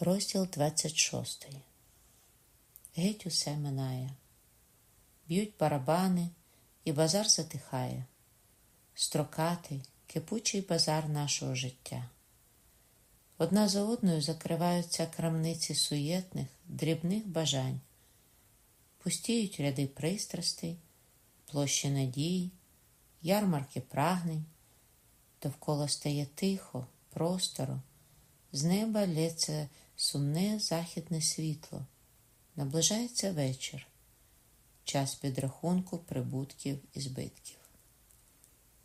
Розділ 26. Геть усе минає. Б'ють барабани, і базар затихає. Строкатий, кипучий базар нашого життя. Одна за одною закриваються крамниці суєтних, дрібних бажань, пустіють ряди пристрастей, площі надій, ярмарки прагнень, довкола стає тихо, просторо, з неба лється сумне західне світло. Наближається вечір, час підрахунку прибутків і збитків.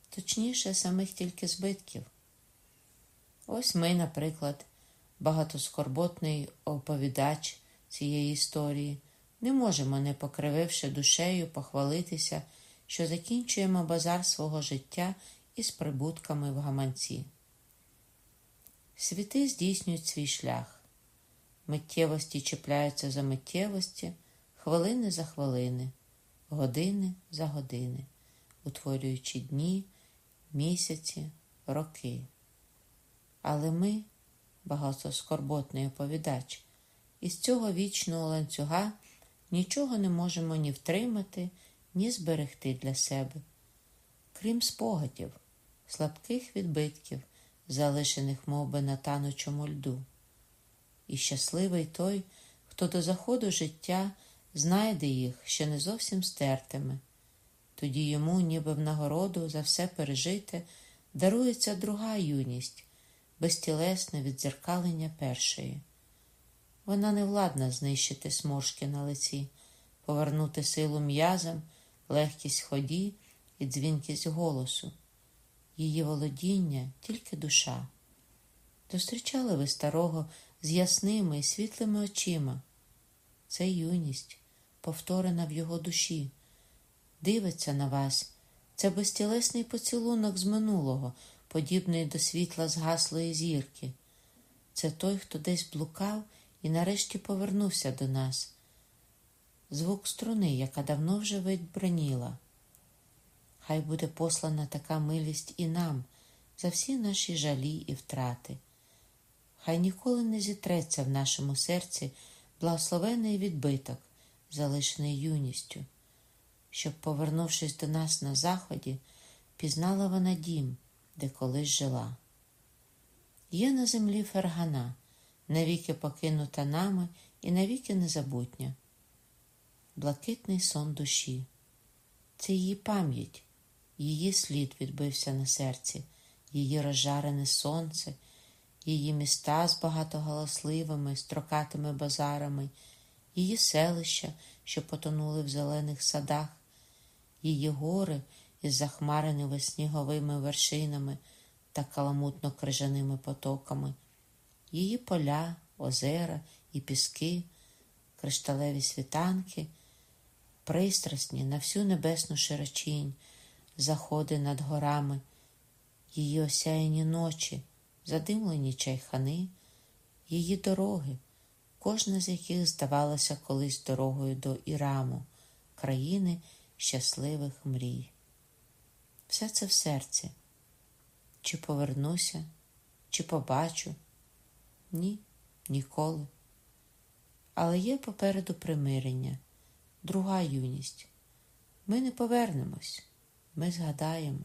Точніше, самих тільки збитків. Ось ми, наприклад, багатоскорботний оповідач цієї історії, не можемо, не покрививши душею, похвалитися, що закінчуємо базар свого життя із прибутками в гаманці. Світи здійснюють свій шлях. Миттєвості чіпляються за миттєвості, хвилини за хвилини, години за години, утворюючи дні, місяці, роки. Але ми, багатоскорботний оповідач, із цього вічного ланцюга нічого не можемо ні втримати, ні зберегти для себе, крім спогадів, слабких відбитків, залишених мов би, на танучому льду і щасливий той, хто до заходу життя знайде їх ще не зовсім стертими. Тоді йому, ніби в нагороду за все пережите, дарується друга юність, безтілесне віддзеркалення першої. Вона не владна знищити сморшки на лиці, повернути силу м'язам, легкість ході і дзвінкість голосу. Її володіння тільки душа. Зустрічали ви старого з ясними і світлими очима. Це юність, повторена в його душі. Дивиться на вас, це безтілесний поцілунок з минулого, подібний до світла згаслої зірки. Це той, хто десь блукав і нарешті повернувся до нас. Звук струни, яка давно вже відбраніла. Хай буде послана така милість і нам за всі наші жалі і втрати хай ніколи не зітреться в нашому серці благословений відбиток, залишений юністю, щоб, повернувшись до нас на заході, пізнала вона дім, де колись жила. Є на землі фергана, навіки покинута нами і навіки незабутня, блакитний сон душі. Це її пам'ять, її слід відбився на серці, її розжарене сонце її міста з багатоголосливими, строкатими базарами, її селища, що потонули в зелених садах, її гори із захмареними сніговими вершинами та каламутно крижаними потоками, її поля, озера і піски, кришталеві світанки, пристрасні на всю небесну широчінь, заходи над горами, її осяяні ночі задимлені чайхани, її дороги, кожна з яких здавалася колись дорогою до Іраму, країни щасливих мрій. Все це в серці. Чи повернуся, чи побачу? Ні, ніколи. Але є попереду примирення, друга юність. Ми не повернемось, ми згадаємо.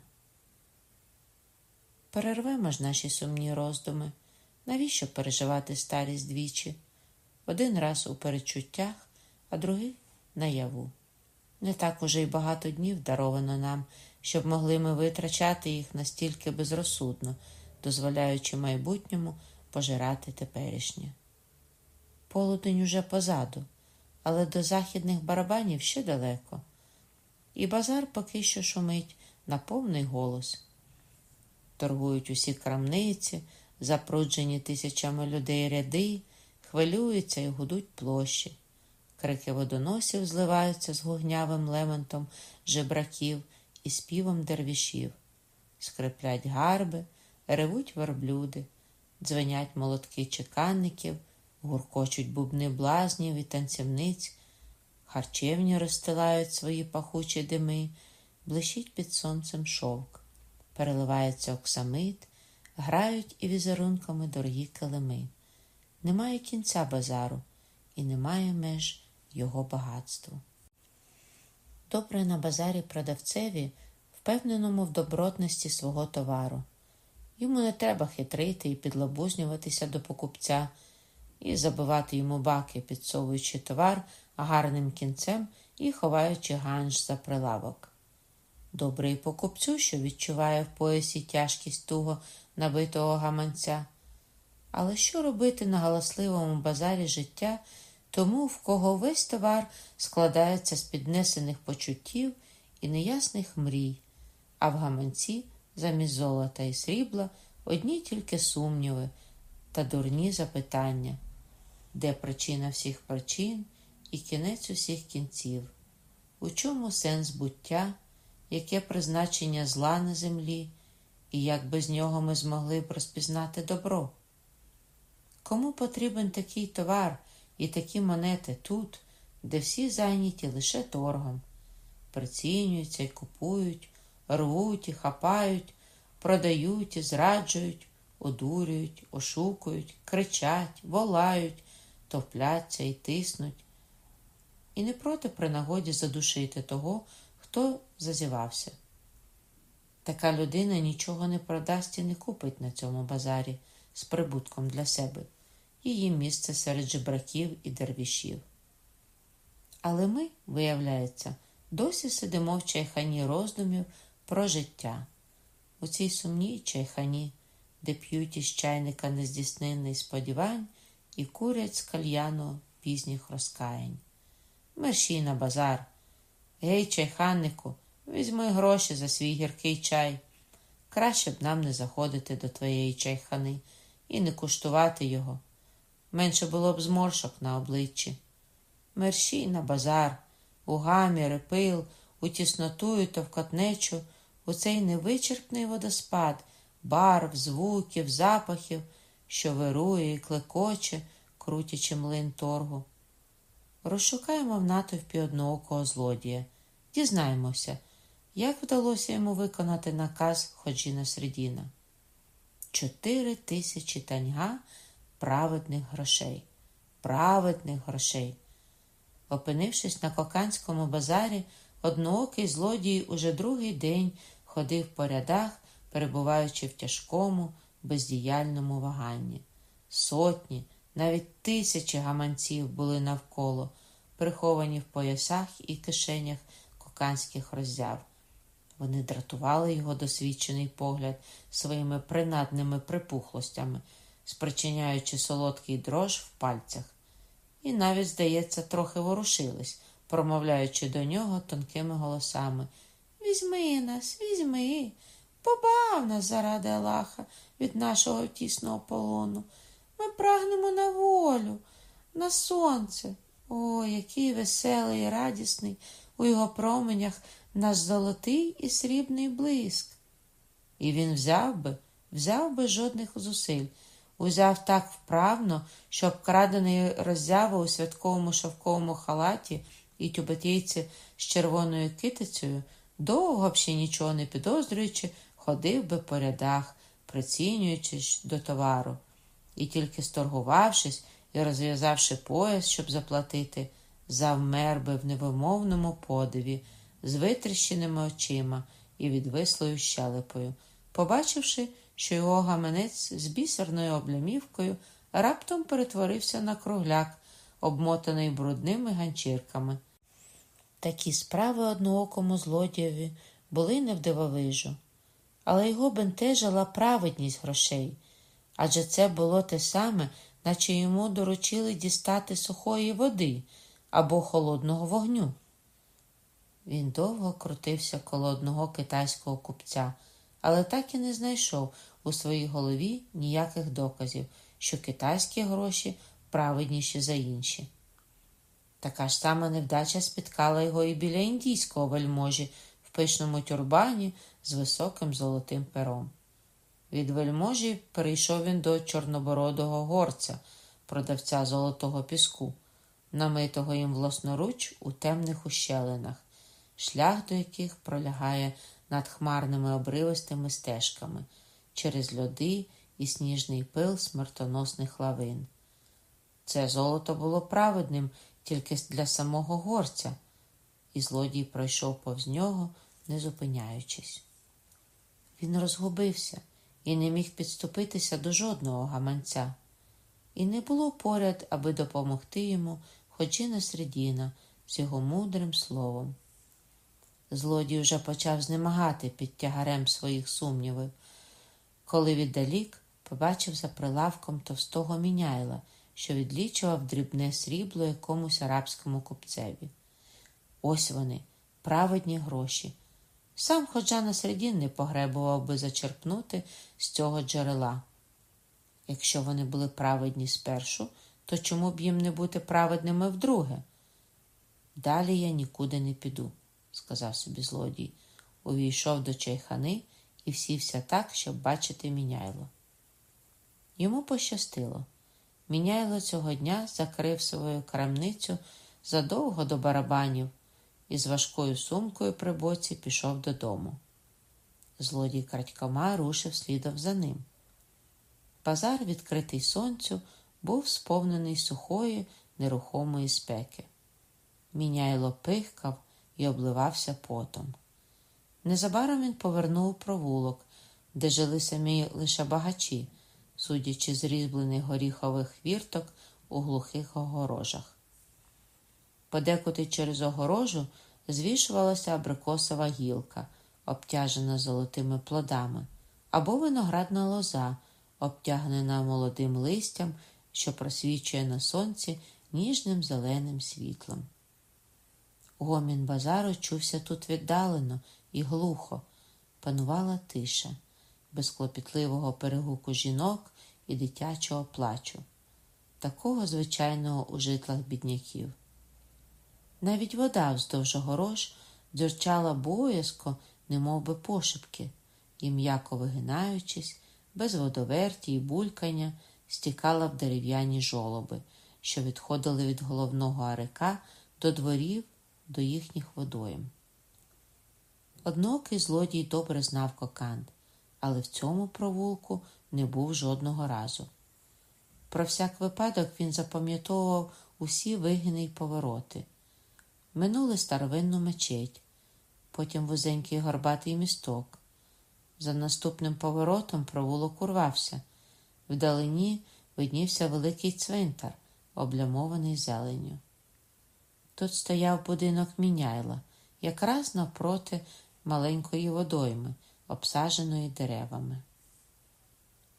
Перервемо ж наші сумні роздуми. Навіщо переживати старість двічі? Один раз у перечуттях, а другий наяву. Не так уже й багато днів даровано нам, щоб могли ми витрачати їх настільки безрозсудно, дозволяючи майбутньому пожирати теперішнє. Полудень уже позаду, але до західних барабанів ще далеко, і базар поки що шумить на повний голос торгують усі крамниці, запруджені тисячами людей ряди, хвилюються і гудуть площі. Крики водоносів зливаються з гугнявим лементом жебраків і співом дервішів, скриплять гарби, ревуть верблюди, дзвенять молотки чеканників, гуркочуть бубни блазнів і танцівниць, харчевні розстилають свої пахучі дими, блищить під сонцем шовк переливається оксамит, грають і візерунками дорогі килими. немає кінця базару і немає меж його багатству. Добре на базарі продавцеві, впевненому в добротності свого товару. Йому не треба хитрити і підлабузнюватися до покупця і забивати йому баки, підсовуючи товар гарним кінцем і ховаючи ганж за прилавок. Добрий покупцю, що відчуває в поясі тяжкість туго набитого гаманця. Але що робити на галасливому базарі життя тому, в кого весь товар складається з піднесених почуттів і неясних мрій, а в гаманці замість золота і срібла одні тільки сумніви та дурні запитання, де причина всіх причин і кінець усіх кінців, у чому сенс буття, яке призначення зла на землі, і як без нього ми змогли б розпізнати добро? Кому потрібен такий товар і такі монети тут, де всі зайняті лише торгом, прицінюються і купують, рвуть і хапають, продають і зраджують, одурюють, ошукують, кричать, волають, топляться і тиснуть, і не проти при нагоді задушити того, хто зазівався. Така людина нічого не продасть і не купить на цьому базарі з прибутком для себе, її місце серед жебраків і дервішів. Але ми, виявляється, досі сидимо в чайхані роздумів про життя, у цій сумній чайхані, де п'ють із чайника нездійсненних сподівань і курять з кальяну пізніх розкаянь. Мерщій на базар. Гей, чайханнику, візьми гроші за свій гіркий чай. Краще б нам не заходити до твоєї чайхани і не куштувати його. Менше було б зморшок на обличчі. Мерщій на базар, у гамір пил, у тісноту і товкотнечу, у цей невичерпний водоспад барв, звуків, запахів, що вирує і клекоче, крутячи млин торгу. Розшукаємо в натовпі одноокого злодія, дізнаємося, як вдалося йому виконати наказ Ходжіна Средіна. Чотири тисячі таньга праведних грошей, праведних грошей. Опинившись на коканському базарі, одноокий злодій уже другий день ходив по рядах, перебуваючи в тяжкому, бездіяльному ваганні. Сотні, навіть тисячі гаманців були навколо, приховані в поясах і кишенях коканських роззяв. Вони дратували його досвідчений погляд своїми принадними припухлостями, спричиняючи солодкий дрож в пальцях, і навіть, здається, трохи ворушились, промовляючи до нього тонкими голосами Візьми нас, візьми, побав нас заради Аллаха від нашого тісного полону. Ми прагнемо на волю, на сонце. О, який веселий і радісний у його променях наш золотий і срібний блиск. І він взяв би, взяв би жодних зусиль, узяв так вправно, що обкрадений роззява у святковому шовковому халаті і тюбетійці з червоною китицею, довго б ще нічого не підозрюючи, ходив би по рядах, прицінюючись до товару і тільки сторгувавшись і розв'язавши пояс, щоб заплатити, завмер би в невимовному подиві, з витріщеними очима і відвислою щелепою, побачивши, що його гаманець з бісерною облямівкою раптом перетворився на кругляк, обмотаний брудними ганчірками. Такі справи одноокому злодієві були не в дивовижу, але його бентежила праведність грошей адже це було те саме, наче йому доручили дістати сухої води або холодного вогню. Він довго крутився коло одного китайського купця, але так і не знайшов у своїй голові ніяких доказів, що китайські гроші праведніші за інші. Така ж сама невдача спіткала його і біля індійського вельможі в пишному тюрбані з високим золотим пером. Від вельможі перейшов він до чорнобородого горця, продавця золотого піску, намитого їм власноруч у темних ущелинах, шлях до яких пролягає над хмарними обривистими стежками через льоди і сніжний пил смертоносних лавин. Це золото було праведним тільки для самого горця, і злодій пройшов повз нього, не зупиняючись. Він розгубився і не міг підступитися до жодного гаманця, і не було поряд, аби допомогти йому, хоч і на середіна, з його мудрим словом. Злодій вже почав знемагати під тягарем своїх сумнівів, коли віддалік побачив за прилавком товстого міняйла, що відлічував дрібне срібло якомусь арабському купцеві. Ось вони, праведні гроші. Сам ходжа на середін не погребував би зачерпнути з цього джерела. Якщо вони були праведні спершу, то чому б їм не бути праведними вдруге? Далі я нікуди не піду, сказав собі злодій, увійшов до чайхани і всівся так, щоб бачити міняйло. Йому пощастило. Міняйло цього дня закрив свою крамницю задовго до барабанів і з важкою сумкою при боці пішов додому. Злодій крадькома рушив слідом за ним. Базар, відкритий сонцю, був сповнений сухої, нерухомої спеки. Міняйло пихкав і обливався потом. Незабаром він повернув провулок, де жили самі лише багачі, судячи з різьблених горіхових хвірток у глухих огорожах. Подекуди через огорожу звішувалася абрикосова гілка, обтяжена золотими плодами, або виноградна лоза, обтягнена молодим листям, що просвічує на сонці ніжним зеленим світлом. Гомін базару чувся тут віддалено і глухо, панувала тиша, без клопітливого перегуку жінок і дитячого плачу, такого звичайного у житлах бідняків. Навіть вода вздовж огорож дзюрчала боязко, немов би пошепки, і, м'яко вигинаючись, без водоверті й булькання, стікала в дерев'яні жолоби, що відходили від головного арика до дворів до їхніх водойм. Однокий злодій добре знав коканд, але в цьому провулку не був жодного разу. Про всяк випадок він запам'ятовував усі вигини й повороти. Минули старовинну мечеть, потім вузенький горбатий місток. За наступним поворотом провулок урвався. Вдалині виднівся великий цвинтар, облямований зеленню. Тут стояв будинок міняйла, якраз навпроти маленької водойми, обсаженої деревами.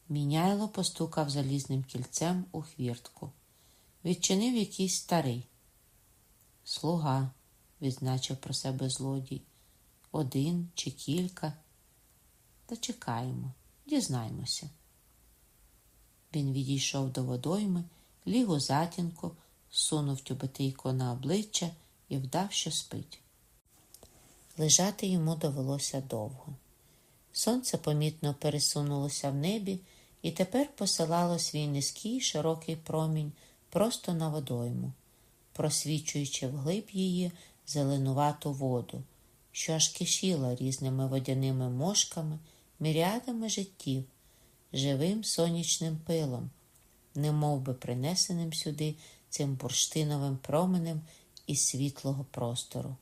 Міняйло постукав залізним кільцем у хвіртку. Відчинив якийсь старий. Слуга, відзначив про себе злодій. Один чи кілька. Та чекаємо, дізнаємося. Він відійшов до водойми, ліг у затінку, сунув тюбетейко на обличчя і вдав, що спить. Лежати йому довелося довго. Сонце помітно пересунулося в небі і тепер посилало свій низький широкий промінь просто на водойму, просвічуючи вглиб її зеленувату воду, що аж кишіла різними водяними мошками, міріадами життів, живим сонячним пилом, немов би принесеним сюди цим бурштиновим променем із світлого простору.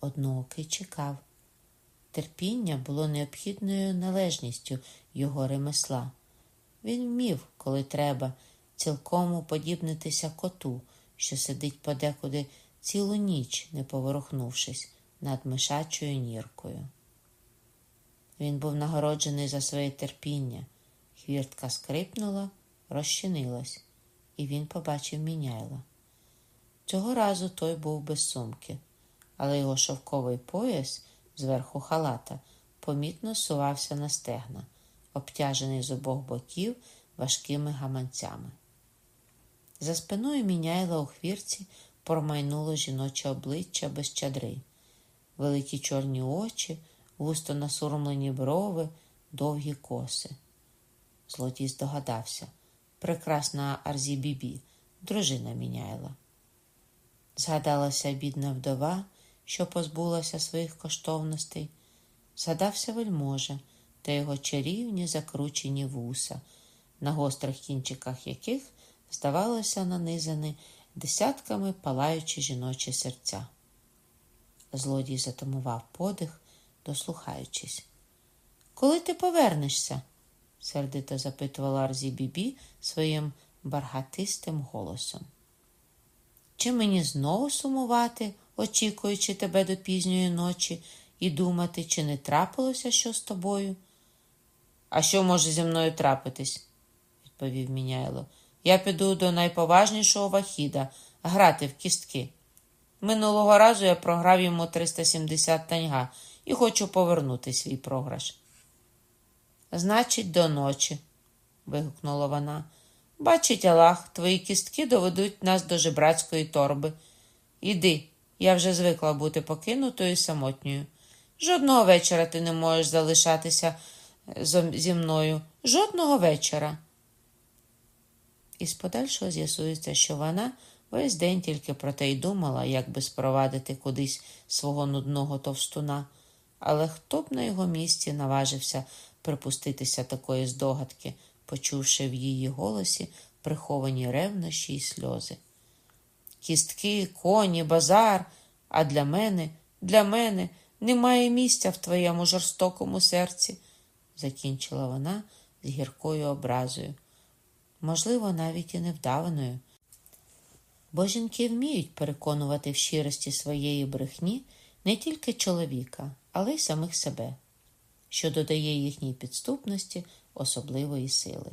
Одноокий чекав. Терпіння було необхідною належністю його ремесла. Він вмів, коли треба, цілком уподібнитися коту, що сидить подекуди цілу ніч, не поворухнувшись над мишачою ніркою. Він був нагороджений за своє терпіння. Хвіртка скрипнула, розчинилась, і він побачив міняйла. Цього разу той був без сумки, але його шовковий пояс зверху халата помітно сувався на стегна, обтяжений з обох боків важкими гаманцями. За спиною міняйла у хвірці промайнуло жіноче обличчя без чадри, великі чорні очі, густо насурмлені брови, довгі коси. Злодій здогадався прекрасна Арзі дружина міняйла. Згадалася бідна вдова, що позбулася своїх коштовностей, згадався вельможа та його чарівні закручені вуса, на гострих кінчиках яких здавалося, нанизані десятками палаючі жіночі серця. Злодій затамував подих, дослухаючись. Коли ти повернешся? Сердито запитувала Арзі Бібі своїм баргатистим голосом. Чи мені знову сумувати, очікуючи тебе до пізньої ночі, і думати, чи не трапилося що з тобою? А що може зі мною трапитись? відповів Міняйло. Я піду до найповажнішого вахіда грати в кістки. Минулого разу я програв йому 370 таньга і хочу повернути свій програш. Значить, до ночі, вигукнула вона. Бачить Аллах, твої кістки доведуть нас до жебрацької торби. Іди, я вже звикла бути покинутою і самотньою. Жодного вечора ти не можеш залишатися е, зі мною. Жодного вечора. Із подальшого з'ясується, що вона весь день тільки про те й думала, як би спровадити кудись свого нудного товстуна, але хто б на його місці наважився припуститися такої здогадки, почувши в її голосі приховані ревнощі й сльози. Кістки, коні, базар, а для мене, для мене немає місця в твоєму жорстокому серці, закінчила вона з гіркою образою, можливо, навіть і невдаваною. Бо жінки вміють переконувати в щирості своєї брехні не тільки чоловіка, але й самих себе що додає їхній підступності особливої сили.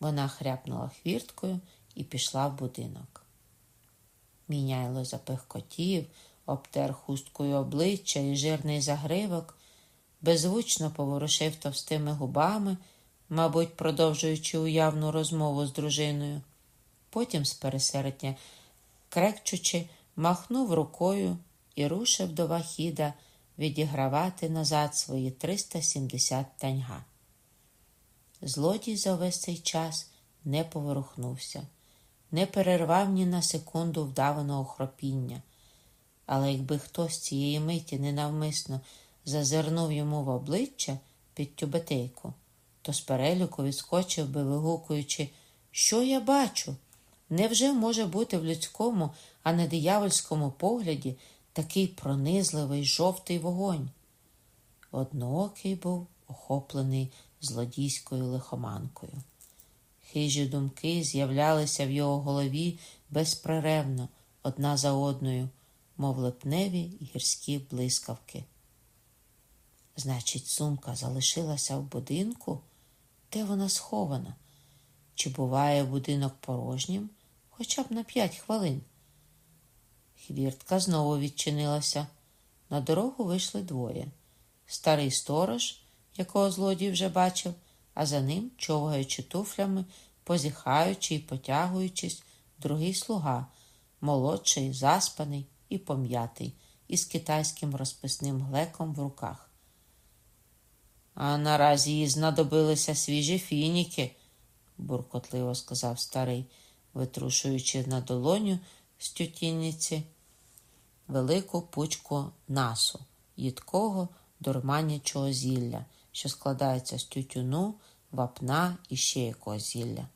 Вона хряпнула хвірткою і пішла в будинок. Міняйло запихкотів, обтер хусткою обличчя і жирний загривок, беззвучно поворушив товстими губами, мабуть, продовжуючи уявну розмову з дружиною. Потім, з пересередня, крекчучи, махнув рукою і рушив до вахіда відігравати назад свої 370 таньга. Злодій за весь цей час не поворухнувся, не перервав ні на секунду вдаваного хропіння, але якби хтось цієї миті ненавмисно зазирнув йому в обличчя під тюбетейку, то з переліку відскочив би, вигукуючи, що я бачу? Невже може бути в людському, а не диявольському погляді такий пронизливий жовтий вогонь. Одноокий був охоплений злодійською лихоманкою. Хижі думки з'являлися в його голові безперервно, одна за одною, мов липневі гірські блискавки. Значить, сумка залишилася в будинку, де вона схована? Чи буває будинок порожнім хоча б на п'ять хвилин? Хвіртка знову відчинилася. На дорогу вийшли двоє. Старий сторож, якого злодій вже бачив, а за ним, човгаючи туфлями, позіхаючи і потягуючись, другий слуга, молодший, заспаний і пом'ятий, із китайським розписним глеком в руках. А наразі їй знадобилися свіжі фініки, буркотливо сказав старий, витрушуючи на долоню з тютінниці велику пучку насу, їдкого дурманячого зілля, що складається з тютюну, вапна і ще якогось зілля.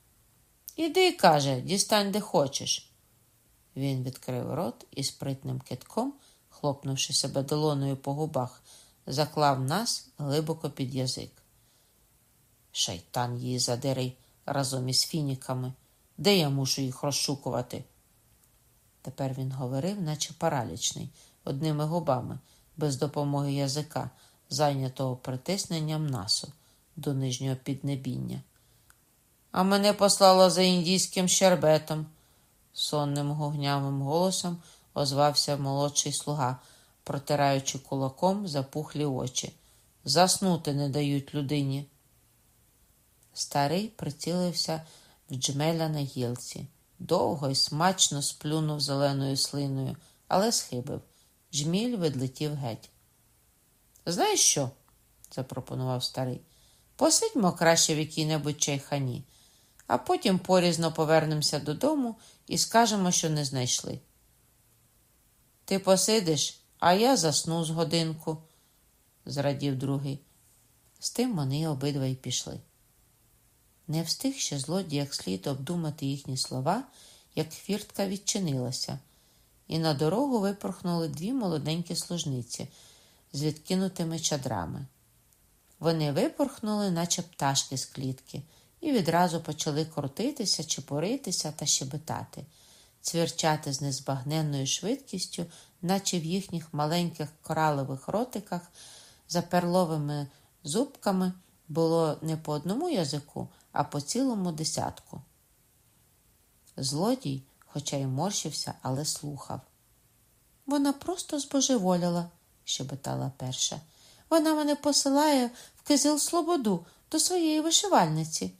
Іди, каже, дістань, де хочеш. Він відкрив рот і спритним китком, хлопнувши себе долоною по губах, заклав нас глибоко під язик. Шайтан її задирий разом із фініками. Де я мушу їх розшукувати? Тепер він говорив, наче паралічний, одними губами, без допомоги язика, зайнятого притисненням насу до нижнього піднебіння. А мене послало за індійським щербетом, сонним гугнявим голосом озвався молодший слуга, протираючи кулаком запухлі очі. Заснути не дають людині. Старий прицілився в джмеля на гілці довго й смачно сплюнув зеленою слиною, але схибив. Жміль відлетів геть. Знаєш що? запропонував старий. Посидьмо краще в якій-небудь чайхані, а потім порізно повернемося додому і скажемо, що не знайшли. Ти посидиш, а я засну з годинку, зрадів другий. З тим вони обидва й пішли. Не встиг ще злодій як слід обдумати їхні слова, як хвіртка відчинилася, і на дорогу випорхнули дві молоденькі служниці з відкинутими чадрами. Вони випорхнули, наче пташки з клітки, і відразу почали крутитися, чепуритися та щебетати, цвірчати з незбагненною швидкістю, наче в їхніх маленьких коралових ротиках за перловими зубками було не по одному язику, а по цілому десятку. Злодій, хоча й морщився, але слухав. Вона просто збожеволіла, щебетала перша. Вона мене посилає в кизил Слободу до своєї вишивальниці.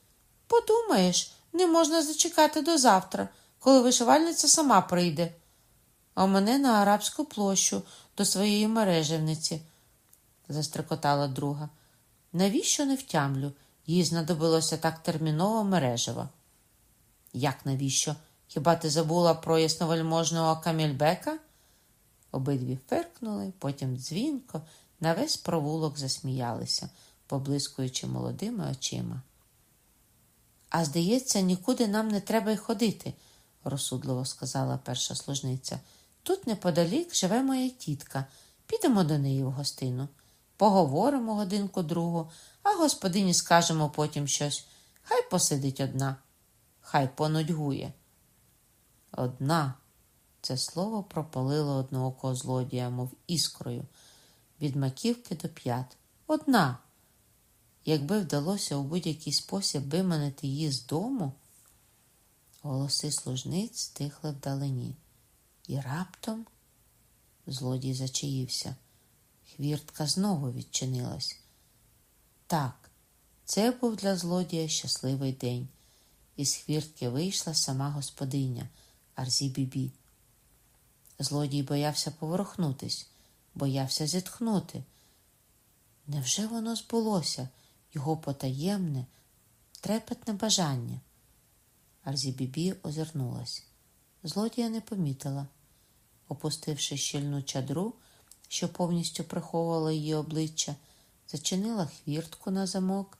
Подумаєш, не можна зачекати до завтра, коли вишивальниця сама прийде. А мене на арабську площу до своєї мережевниці, застрекотала друга. Навіщо не втямлю? Їй знадобилося так терміново мережево. Як навіщо? Хіба ти забула про ясновельможного Камільбека? Обидві фиркнули, потім дзвінко, на весь провулок засміялися, поблискуючи молодими очима. А здається, нікуди нам не треба й ходити, розсудливо сказала перша служниця. Тут неподалік живе моя тітка. Підемо до неї в гостину. Поговоримо годинку другу, а господині скажемо потім щось. Хай посидить одна, хай понудьгує. Одна. Це слово пропалило одноокого злодія, мов іскрою, від маківки до п'ят. Одна. Якби вдалося у будь-який спосіб виманити її з дому, голоси служниць стихли вдалині. І раптом злодій зачаївся. Хвіртка знову відчинилась. Так, це був для злодія щасливий день. Із хвіртки вийшла сама господиня Арзі Бібі. Злодій боявся поворухнутись, боявся зітхнути. Невже воно збулося, його потаємне, трепетне бажання? Арзі Бібі озирнулась. Злодія не помітила. Опустивши щільну чадру, що повністю приховувала її обличчя, зачинила хвіртку на замок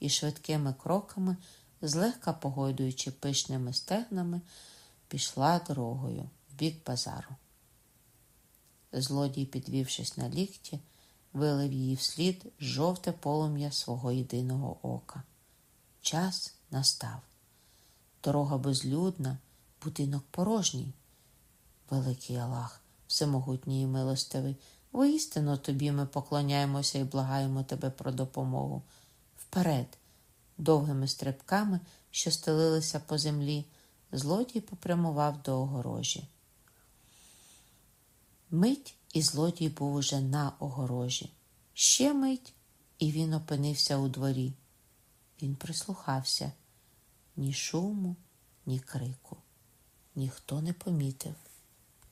і швидкими кроками, злегка погойдуючи пишними стегнами, пішла дорогою в бік базару. Злодій, підвівшись на лікті, вилив її вслід жовте полум'я свого єдиного ока. Час настав. Дорога безлюдна, будинок порожній. Великий Аллах, всемогутній і милостивий, воістину тобі ми поклоняємося і благаємо тебе про допомогу. Вперед, довгими стрибками, що стелилися по землі, злодій попрямував до огорожі. Мить і злодій був уже на огорожі. Ще мить, і він опинився у дворі. Він прислухався ні шуму, ні крику. Ніхто не помітив.